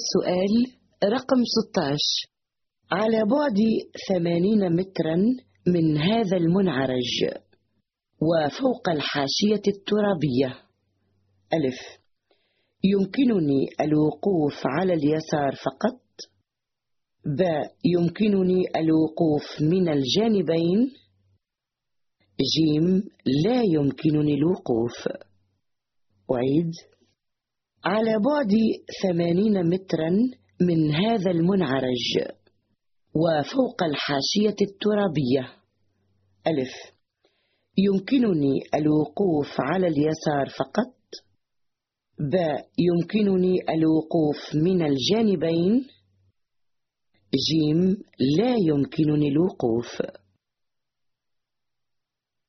السؤال رقم 16 على بعد ثمانين مترا من هذا المنعرج وفوق الحاشية الترابية. ألف. يمكنني الوقوف على اليسار فقط. ب. يمكنني الوقوف من الجانبين. جيم لا يمكنني الوقوف. أعيد. على بعد ثمانين مترا من هذا المنعرج وفوق الحاشية الترابية. ألف. يمكنني الوقوف على اليسار فقط. ب. يمكنني الوقوف من الجانبين. جيم. لا يمكنني الوقوف.